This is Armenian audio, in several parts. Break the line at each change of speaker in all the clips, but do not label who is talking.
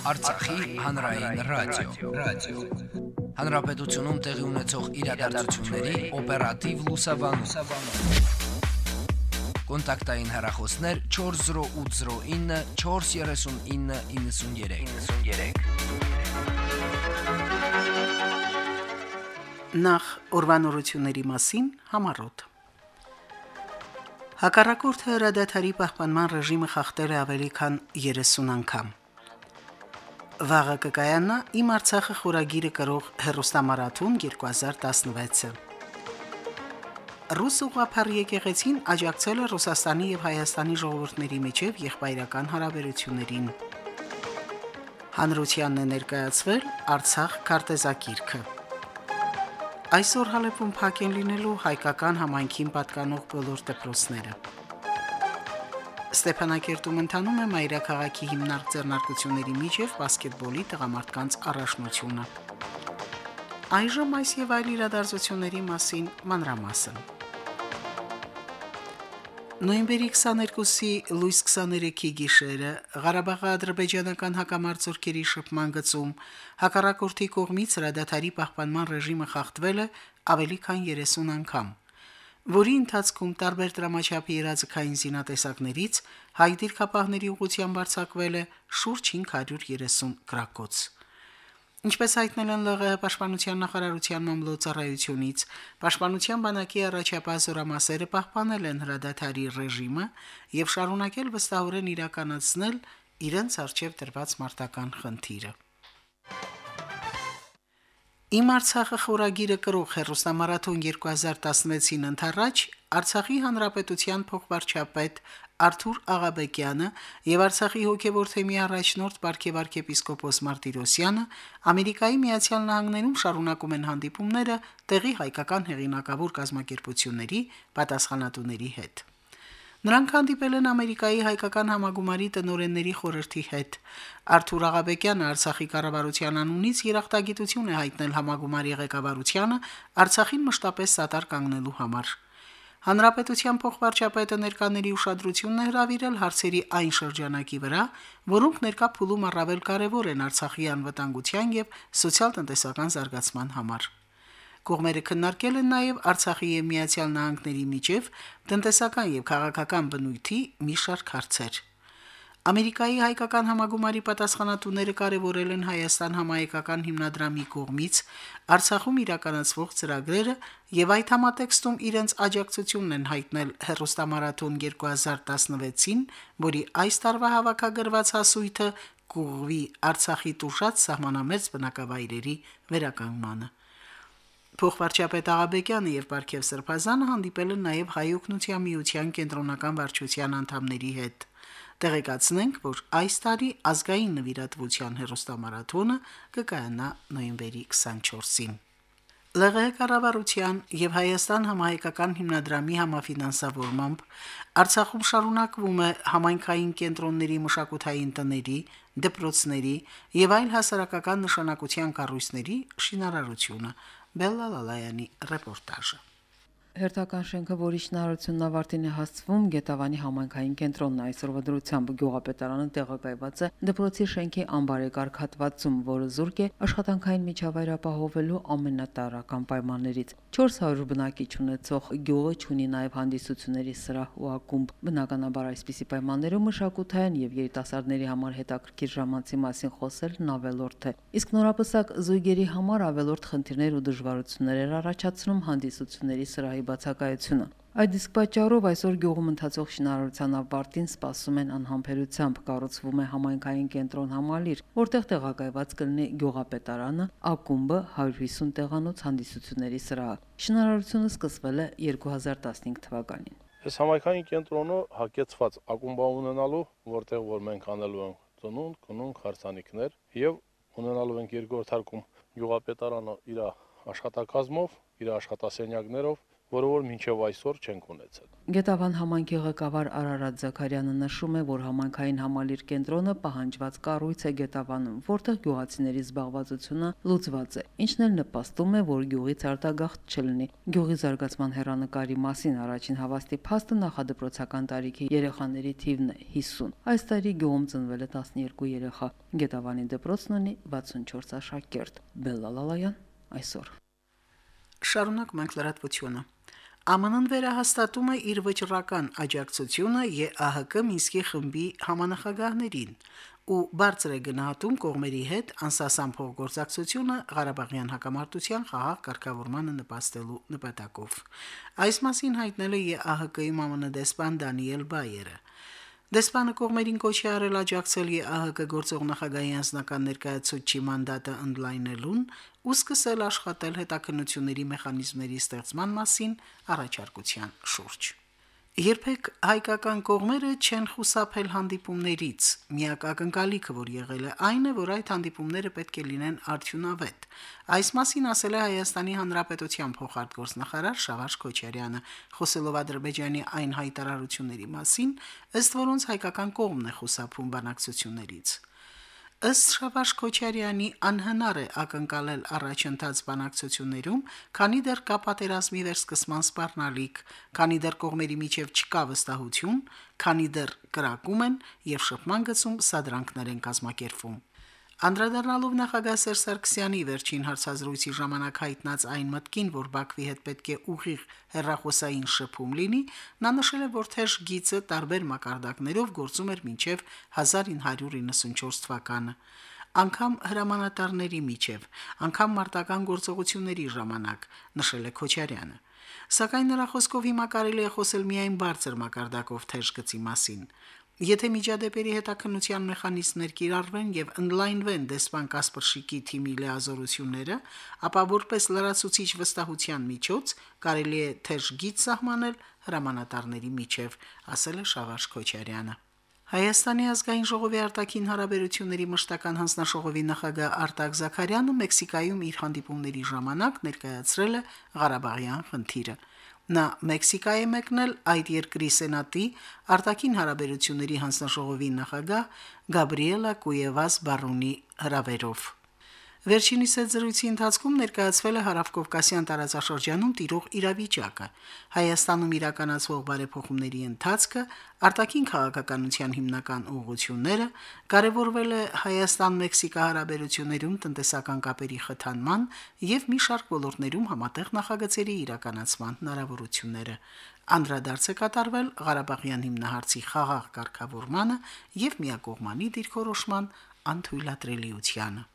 Արցախի հանրային ռադիո, ռադիո։ Հանրապետությունում տեղի ունեցող իրադարձությունների օպերատիվ լուսաբանում։ Կոնտակտային հեռախոսներ 40809 43993։ 93։
Նախ ուրվանորությունների մասին համարոտ։ Հակառակորդը հրադադարի պահպանման ռեժիմը խախտել է ավելի քան 30 անգամ։ Վաղը կկայանա Իմ Արցախը խորագիրը կրող հերոստամարաթուն 2016-ը։ Ռուս ուղղափառ եկեղեցին աջակցել է Ռուսաստանի եւ Հայաստանի ժողովուրդների միջև եղբայրական հարաբերություններին։ Հանրությանն է ներկայացվել Արցախ քարտեզակիրքը։ Այսօր Հալեպում փակ են լինելու հայկական համայնքին պատկանող բոլոր դպրոցները։ Ստեփանակերտում ընթանում է Մայրաքաղաքի հիմնարկ ձեռնարկությունների միջև բասկետբոլի տղամարդկանց առաջնությունը։ Այժմ այս եւ այլ իրադարձությունների մասին մանրամասն։ Նոյեմբերի 22-ի լույս 23-ի գիշերը Ղարաբաղի ադրբեջանական հակամարտությունների շփման գծում հակառակորդի կողմից հրադադարի պահպանման ռեժիմը խախտվել է ավելի քան 30 անգամ, որի ընթացքում տարբեր դրամաչափի երազկային զինատեսակներից հայ դիրքապահների ուղղությամբ արձակվել է շուրջ 530 գրակոց։ Ինչպես հայտնել են ԼՂՀ պաշտպանության նախարարության մամլոյցարայությունից, պաշտպանության բանակի առաջապահ զորամասերը պահպանել են հրադադարի ռեժիմը եւ շարունակել վստահորեն իրականացնել իրենց արժեվ դրված մարտական խնդիրը։ Իմ Արցախը խորագիրը կրող հերոստամարաթոն 2016-ին ընթരാճ Արցախի հանրապետության փոխվարչապետ Արթուր Աղաբեկյանը եւ Արցախի հոգեվոր թեմի առաջնորդ Պարքև arczepiskopos Մարտիրոսյանը Ամերիկայի Միացյալ Նահանգներում շարունակում են հանդիպումները տեղի հայկական հեղինակավոր կազմակերպությունների պատասխանատուների հետ։ Նրանք հանդիպել են Ամերիկայի հայկական համագումարի տնօրենների խորհրդի հետ։ Արթուր Աղաբեկյանը Արցախի կառավարության անունից երախտագիտություն է հայտնել համագումարի ղեկավարությանը Արցախին մշտապես սատար կանգնելու համար։ Հանրապետության փոխվարչապետը ներկաների ուշադրությունն է հրավիրել հարցերի այն շրջանակի վրա, որոնք ներկա փուլում առավել կարևոր են Արցախի անվտանգության եւ սոցիալ-տնտեսական զարգացման համար։ Կողմերը քննարկել են նաև Արցախի եւ Միացյալ Նահանգների միջև տնտեսական եւ քաղաքական բնույթի մի շարք հարցեր։ Ամերիկայի հայկական համագումարի պատասխանատուները կարևորել են Հայաստան համահայկական հիմնադրամի կողմից Արցախում իրականացվող ծրագրերը եւ այդ համատեքստում իրենց աջակցությունն են հայտնել հերոստամարաթոն 2016-ին, որի այս տարվա հավաքագրված հասույթը կուղվի Արցախի տուժած սահմանամերձ բնակավայրերի վերականգնմանը։ Փոխվարչապետ Աղաբեկյանը եւ Պարքև Սրբազանը հանդիպել են նաեւ հայօգնության միության կենտրոնական վարչության անդամների հետ։ Տեղեկացնենք, որ այս տարի ազգային նվիրատվության հերոստամարաթոնը կկայանա նոյեմբերի 24-ին։ ԼՂՀ կառավարության եւ Հայաստան համահայկական հիմնադրամի համաֆինանսավորմամբ Արցախում շարունակվում է համայնքային կենտրոնների մշակութային տների, դպրոցների եւ այլ հասարակական նշանակության կառույցների շինարարությունը։ Բելլալալայանի ռեպորտաժը։
Հերթական շենքը, որի շինարարությունն ավարտին է հասցվում, Գետավանի համայնքային կենտրոնն այսօրվա դրությամբ գյուղապետարանը տեղակայված է դպրոցի շենքի անբարեկարգ հատվածում, որը զուրկ է աշխատանքային միջավայր ապահովելու ամենատարրական պայմաններից։ 400 բնակիչ ունեցող գյուղը ունի նաև հանդիսությունների սրահ ու ակումբ։ Բնականաբար այսպիսի պայմաններում մշակութային եւ երիտասարդների համար հետաքրքիր ժամանցի մասին խոսելն ավելորդ է։ Իսկ նորապսակ զույգերի համար ավելորդ խնդիրներ ու դժվարություններ էր առաջացնում հանդիսությունների սրահի բացակայությունը։ Այդ իսկ պատճառով այսօր գյուղում ընթացող շինարարության ավարտին սպասում են անհամբերությամբ կառուցվում է համայնքային կենտրոն համալիր, որտեղ տեղակայված կլինի գյուղապետարանը, ակումբը, 150 տեղանոց հանդիսությունների սրահը։ Շինարարությունը սկսվել է 2015 թվականին։
Այս համայնքային կենտրոնը հակեցված ակումբա ունենալու, որտեղ որ մենք անելու ենք ծնունդ, կնունք, հարսանիքներ եւ ունենալու ենք երկրորդ հարկում գյուղապետարանը իր աշխատակազմով, իր աշխատասենյակներով որը որ մինչև այսօր չենք ունեցել։
Գետավան համայնքի ղեկավար Արարատ Զաքարյանը նշում է, որ համայնքային համալիր կենտրոնը պահանջված կառույց է Գետավանում, որտեղ գյուղացիների զբաղվածությունը լուծված է, ինչն էլ նպաստում է, որ գյուղից արտագաղթ չլինի։ Գյուղի զարգացման հերանեկարի մասին առաջին հավաստի փաստը նախադպրոցական տարիքի երեխաների թիվն է 50։ Այս տարի գյուղում ծնվել է 12 երեխա։ Գետավանի դպրոցն ունի 64 աշակերտ։ Բելլալալայան այսօր
Շարունակ մենք լրատվությունը։ ԱՄՆ-ն վերահաստատում է իր վճռական աջակցությունը ԵԱՀԿ Մինսկի խմբի համանախագահներին ու բարձր է գնահատում կողմերի հետ անսասան փոխգործակցությունը Ղարաբաղյան հակամարտության խաղաղ կարգավորմանը նպաստելու նպատակով։ Այս մասին հայտնել է ԵԱՀԿ-ի ԱՄՆ դեսպան Դանիել Բայերը։ Դեսպանը կողմերին կոչի արել աջակցել ԵԱՀԿ գործող նախագահի անձնական ներկայացուցչի մանդատը ընդլայնելուն ու սկսել աշխատել հետաքննությունների մեխանիզմների ստեղծման մասին առաջարկության շուրջ։ Երբեք հայկական կողմերը չեն խուսափել հանդիպումներից։ Միակ ակնկալիքը, որ եղել է, այն է, որ այդ հանդիպումները պետք է լինեն արդյունավետ։ Այս մասին ասել է Հայաստանի Հանրապետության փոխարտգործնախարար Շավարժ Քոչարյանը, խոսելով Ադրբեջանի այն հայտարարությունների մասին, ըստ որոնց հայկական կողմն է խուսափում բանակցություններից։ Ըստ Շավարժ Քոչարյանի անհնար է ակնկալել առաջընթաց բանակցություններում, քանի դեռ կա պատերազմի վերսկսման սպառնալիք, քանի դեռ կողմերի միջև չկա վստահություն, քանի դեռ կրակում են եւ շփման գծում սադրանքներ են կազմակերպվում։ Անդրադառնալով նախագահ Սերժ Սարգսյանի վերջին հարցազրույցի ժամանակ հայտնած այն մտքին, որ Բաքվի հետ պետք է ուղիղ հերրախոսային շփում լինի, նա նշել է, որ թեժ գիծը տարբեր մակարդակներով գործում էր մինչև 1994 թվականը անգամ հրամանատարների միջև, անգամ մարտական գործողությունների ժամանակ, նշել է Քոչարյանը։ Սակայն նրա խոսքով հիմա կարելի է խոսել միայն բարձր մակարդակով թեժ գծի մասին։ Եթե միջադեպերի հետաքննության մեխանիզմներ կիրառվեն եւ ընդլայնվեն դեսպան Կասպրշիկի թիմի լիազորությունները, ապա որպես լրացուցիչ վստահության միջոց կարելի է թեժ գիծ սահմանել հրամանատարների միջև, ասել է Շավարժ Քոչարյանը։ Հայաստանի ազգային ժողովի արտաքին հարաբերությունների մշտական հանձնաշողովի նախագահ Արտակ Զաքարյանը Մեքսիկայում իր հանդիպումների ժամանակ ներկայացրել է Ղարաբաղյան խնդիրը։ Նա Մեքսիկա է մեկնել այդ երկրի սենատի արտաքին հարաբերությունների հանձնաժողովի նախագահ Գաբրիելա Կուևաս Բարունի հրավերով։ Վերջինիս հետ զրույցի ընթացքում ներկայացվել է հարավկովկասյան տարածաշրջանում տիրող իրավիճակը, Հայաստանում իրականացվող բարեփոխումների ընթացքը, արտաքին քաղաքականության հիմնական ուղղությունները, կարևորվել է Հայաստան-Մեքսիկա հարաբերություններում տնտեսական կապերի խթանման եւ մի շարք ոլորտներում համատեղ նախագծերի իրականացման հնարավորությունները։ Անդրադարձ է կատարվել Ղարաբաղյան հիմնահարցի խաղաղ կարգավորմանը եւ միակողմանի դիրքորոշման անթույլատրելիությանը։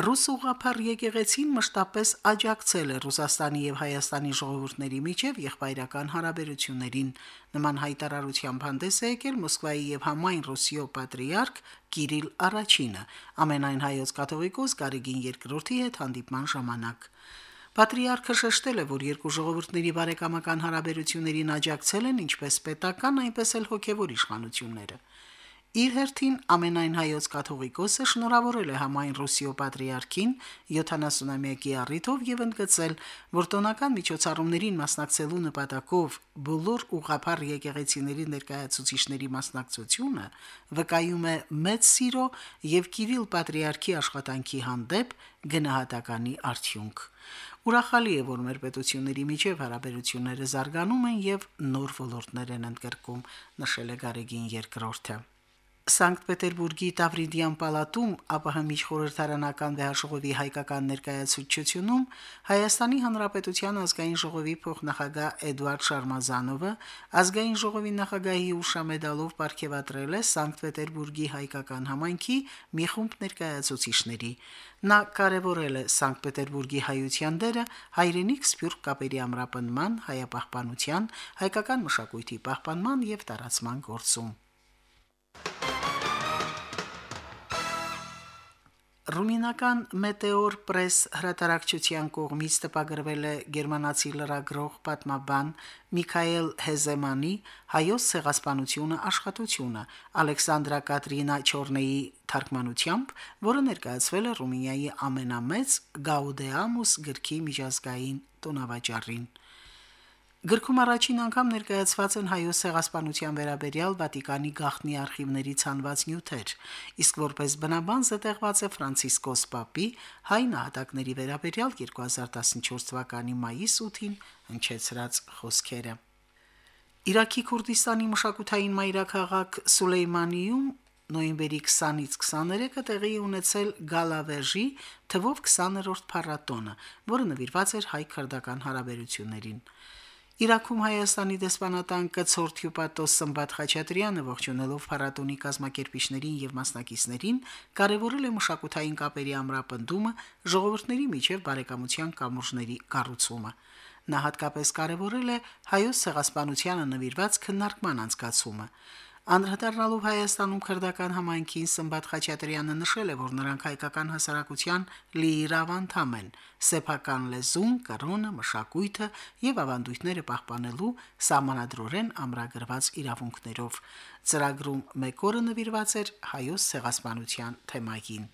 Ռուս ուղափառ եկեղեցին մշտապես աջակցել է Ռուսաստանի եւ Հայաստանի ժողովուրդների միջև եղբայրական հարաբերություններին։ Նման հայտարարությամբ հանդես է եկել Մոսկվայի եւ համայն Ռուսիո պատրիարք Կիրիլ Արաչինը, ամենայն հայոց կաթողիկոս Գարեգին II-ի հետ հանդիպման ժամանակ։ Պատրիարքը շեշտել է, որ երկու ժողովուրդների բարեկամական հարաբերություններին աջակցել են ինչպես պետական, այնպես էլ հոգևոր իշխանությունները։ Իր հերթին ամենայն հայոց կաթողիկոսը շնորհավորել է համայն Ռուսիո պատրիարքին 70-ամյակի առիթով եւ ընդգծել, որ տոնական միջոցառումներին մասնակցելու նպատակով բոլոր ուղափառ եկեղեցիների ներկայացուցիչների մասնակցությունը վկայում է մեծ սիրո եւ Կիրիլ պատրիարքի աշխատանքի հանդեպ գնահատականի արդյունք։ Ուրախալի է, որ մեր պետությունների միջև հարաբերությունները զարգանում են եւ նոր ոլորտներ են ընդգրկում, նշել է Գարեգին երկրորդը։ Սանկտ Պետերբուրգի Տավրիդյան պալատում ԱՊՀ միջխորհրդարանական վեհաժողովի հայկական ներկայացուցչությունում Հայաստանի Հանրապետության ազգային ժողովի փոխնախագահ Էդվարդ Շարմազանովը ազգային ժողովի նախագահի ուշամեդալով ապարգևատրել է Սանկտ Պետերբուրգի հայկական համայնքի մի խումբ ներկայացուցիչների։ Նա կարևորել է Սանկտ Պետերբուրգի հայության դերը հայրենիք սփյուռք կապերի ամրապնման, հայապահպանության, հայկական մշակույթի պահպանման եւ տարածման գործում։ Ռումինական Meteor Press հրատարակչության կողմից տպագրվել է գերմանացի լրագրող պատմաբան Միքայել Հեզեմանի հայոց ցեղասպանությունը աշխատությունը Ալեքսանդրա Կատրինա Չորնեի թարգմանությամբ, որը ներկայացվել է Ռումինիայի ամենամեծ Gaudeamus գրքի միջազգային տոնավաճառին։ Գրքում առաջին անգամ ներկայացված են հայոց ցեղասպանության վերաբերյալ Վատիկանի գաղտնի արխիվների ցանված նյութեր, իսկ որպես բնաբան զետեղված է Ֆրանցիսկոս Պապի հայ նահատակների վերաբերյալ 2014 թվականի մայիս 8-ին հնչեցրած խոսքերը։ Իրաքի Քուրդիստանի մշակութային մայրաքաղաք Սուլեյմանիում նոյեմբերի 20-ից 23-ը տեղի ունեցել Գալավեժի թվով 20-րդ փառատոնը, որը նվիրված էր հայ-քրդական հարաբերություններին։ Իրաքում Հայաստանի դեսպանատան կցորդ հյուպատոս Սմբատ Խաչատրյանը ողջունելով փառատոնի կազմակերպիչներին եւ մասնակիցներին կարևորել է մշակութային կապերի ամրապնդումը, ժողովրդների միջև բարեկամության կամուրջների կառուցումը։ Նա հատկապես կարևորել է հայոց ցեղասպանությանը նվիրված քննարկման անցկացումը։ Անդրադառնալով Հայաստանում քրդական համայնքին Սմբատ Խաչատրյանը նշել է, որ նրանք հայկական հասարակության լիիրավ անդամ են, սեփական լեզուն, կրոնը, մշակույթը եւ ավանդույթները պահպանելու սահմանադրորեն ամրագրված իրավունքներով։ Ծրագրում մեկ օրը նվիրված էր հայոց ցեղասպանության թեմային։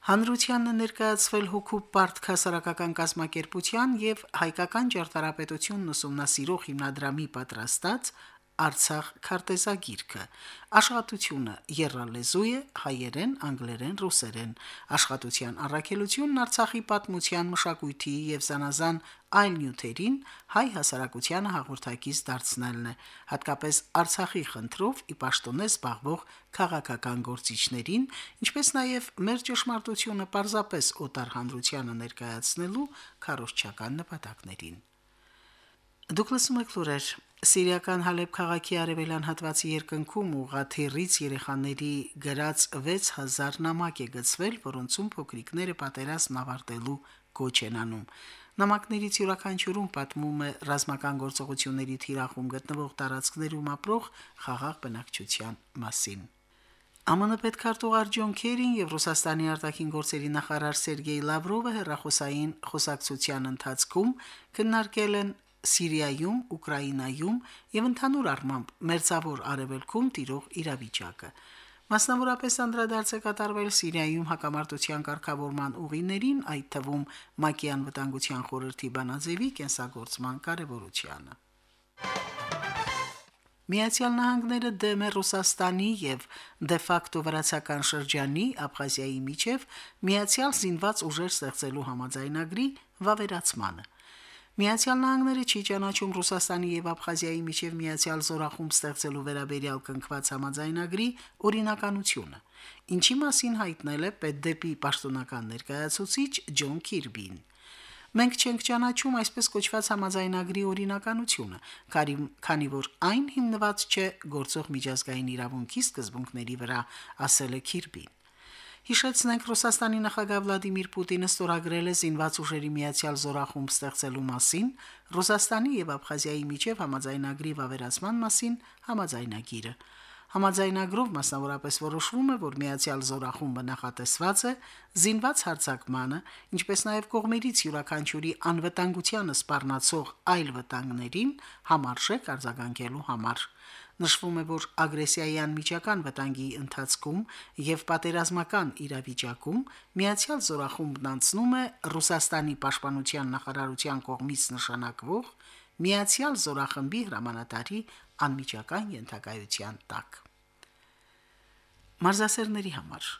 Հանրությանն ներկայացվել հոգու պարտ հասարակական կազմակերպության եւ հայկական ջրատարապետությունն ուսումնասիրող հիմնադրամի պատրաստած Արցախ քարտեզագիրքը։ Աշխատությունը երրալեզու է հայերեն, անգլերեն, ռուսերեն։ Աշխատության առաքելությունն Արցախի պատմության, մշակույթի եւ զանազան այլ նյութերին հայ հասարակությանը հաղորդակից դարձնելն է, հատկապես Արցախի խնդրով ի պաշտոնե զբաղվող քաղաքական գործիչներին, ինչպես նաև մեր ճշմարտությունը պարզապես օտար հանրությանը ներկայացնելու քարոշչական նպատակներին։ Դուք լսում եք լուրեր. Սիրիական Հալեբ քաղաքի արևելյան հատվածի երկնքում ուղաթիռից երեխաների գրած 6000 նամակ է գծվել, որոնցում փոքրիկները պատերազմն ավարտելու կոչ են անում։ Նամակներից յուրաքանչյուրում պատմում է ռազմական գործողությունների թիրախում գտնվող տարածքներում ապրող խաղաղ բնակչության մասին։ ԱՄՆ պետքարտուղար Ջոն Քերին եւ Ռուսաստանի արտաքին գործերի նախարար Սերգեյ Լավրովը հերրախոսային խոսակցության ընթացքում քննարկել են Սիրիայում, Ուկրաինայում եւ ընդհանուր առմամբ մերձավոր արևելքում տիրող իրավիճակը։ Մասնավորապես անդրադարձ է կատարվել Սիրիայում հակամարտության կարգավորման ուղիներին, այդ թվում ՄԱԿ-ի անվտանգության խորհրդի բանաձևի կենսագործման կարևորությանը։ Միացյալ Նահանգները դեմ է Ռուսաստանի եւ դե ֆակտո վրացական շրջանի Աբխազիայի միջև միացյալ զինված ուժեր ստեղծելու համաձայնագրի վավերացմանը։ Միացյալ Նահանգները չի ճանաչում Ռուսաստանի եւ Աբխազիայի միջև միացյալ զորախումբ ստեղծելու վերաբերյալ կնքված համաձայնագրի օրինականությունը, ինչի մասին հայտնել է պետդեպի պաշտոնական ներկայացուցիչ Ջոն Քիրբին։ Մենք չենք ճանաչում այսպես կոչված համաձայնագրի օրինականությունը, քանի որ այն հիմնված չէ գործող միջազգային իրավունքի սկզբունքների վրա, ասել է Քիրբին։ Հիշեցնենք Ռուսաստանի նախագահ Վլադիմիր Պուտինը ստորագրել է զինված ուժերի միացյալ զորախումբ ստեղծելու մասին, Ռուսաստանի եւ Աբխազիայի միջև համաձայնագրի վավերացման մասին համաձայնագիրը։ Համաձայնագրով մասնավորապես որոշվում է, որ միացյալ զորախումբը նախատեսված է զինված հարձակմանը, ինչպես նաև կողմերից յուրաքանչյուրի անվտանգությանը սպառնացող այլ վտանգներին համարժեք արձագանքելու համար։ Նշվում է, որ ագրեսիայի անմիջական վտանգի ընթացքում եւ պատերազմական իրավիճակում Միացյալ Զորախումբն անցնում է Ռուսաստանի պաշտպանության նախարարության կողմից նշանակվող Միացյալ Զորախմբի հրամանատարի անմիջական ենթակայության տակ։ Մարզասերների համար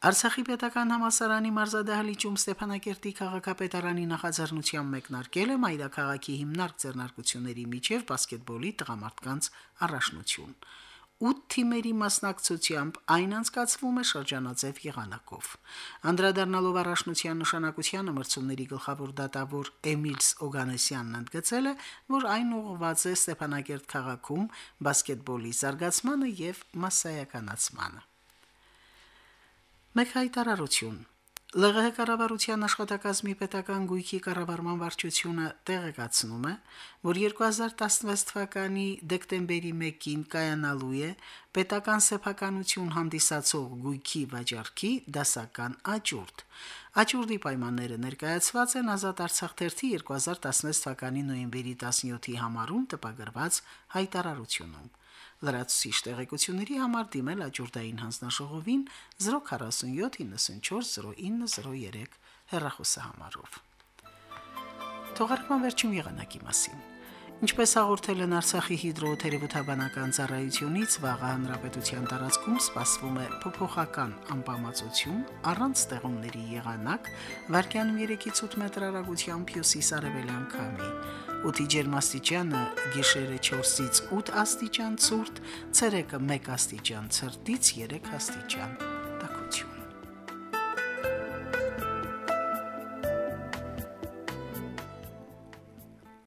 Արցախի պետական համասարանի մարզադահլիճում Ստեփանակերտի քաղաքապետարանի նախաձեռնությամբ մեկնարկել է մայրաքաղաքի հիմնարկ ձեռնարկությունների միջև բասկետբոլի տղամարդկանց առաջնություն։ 8 թիմերի մասնակցությամբ այն անցկացվում է շրջանաձև եղանակով։ Անդրադառնալով առաջնության նշանակությանը մրցումների գլխավոր դատավոր Էմիլս Օգանեսյանն ընդգծել է, որ այն ուղղված է Ստեփանակերտ քաղաքում բասկետբոլի զարգացմանը եւ մասսայականացմանը։ Մեկ հայտարարություն։ ԼՂՀ կառավարության աշխատակազմի պետական գույքի կառավարման վարչությունը տեղեկացնում է, որ 2016 թվականի դեկտեմբերի 1-ին կայանալու է պետական սեփականություն հանդիսացող գույքի վաճառքի դասական աճուրդ։ Աճուրդի պայմանները ներկայացված են Ազատ Արցախ թերթի 2016 թվականի նոյեմբերի 17-ի համարում տպագրված հայտարարությունում։ Լրացուցիչ տեղեկությունների համար դիմել աճուրդային հանձնաժողովին 047 94 0903 հեռախոսահամարով։ Թողարկման վերջին եղանակի մասին։ Ինչպես հաղորդել են Արցախի հիդրոթերապևտաբանական ծառայությունից, վաղ հանրապետության տարածքում սպասվում է փոփոխական անբավարարություն առանց ստեղումների եղանակ, վարկյանում 3-ից 8 մետր հեռագությամբ հյուսիս-արևելյան քամի։ Օդի ջերմաստիճանը գիշերը 4-ից 8 աստիճան ցուրտ, ցերեկը 1 աստիճան ցրտից 3 աստիճան։